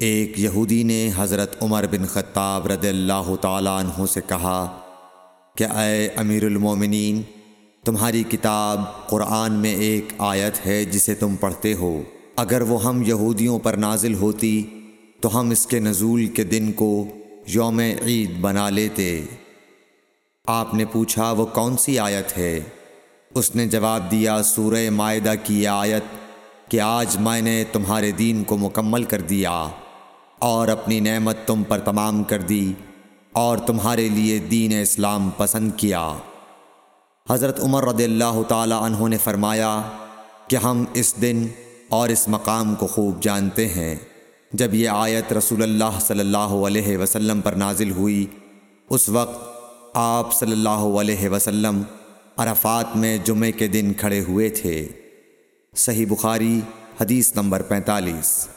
ایک یہودی نے حضرت عمر بن خطاب رضی اللہ تعالیٰ عنہ سے کہا کہ اے امیر المومنین، تمہاری کتاب قرآن میں ایک آیت ہے جسے تم پڑھتے ہو۔ اگر وہ ہم یہودیوں پر نازل ہوتی، تو ہم اس کے نزول کے دن کو یوم عید بنا لیتے۔ آپ نے پوچھا، وہ کون سی آیت ہے؟ اس نے جواب دیا، سورہ معدہ کی آیت کہ آج میں نے تمہارے دین کو مکمل کر دیا۔ اور اپنی نعمت تم پر تمام کر دی اور تمہارے لیے دین اسلام پسند کیا۔ حضرت عمر رضی اللہ تعالی عنہ نے فرمایا کہ ہم اس دن اور اس مقام کو خوب جانتے ہیں۔ جب یہ آیت رسول اللہ صلی اللہ علیہ وسلم پر نازل ہوئی، اس وقت آپ صلی اللہ علیہ وسلم عرفات میں جمعے کے دن کھڑے ہوئے تھے۔ صحیح بخاری، حدیث نمبر پینتالیس۔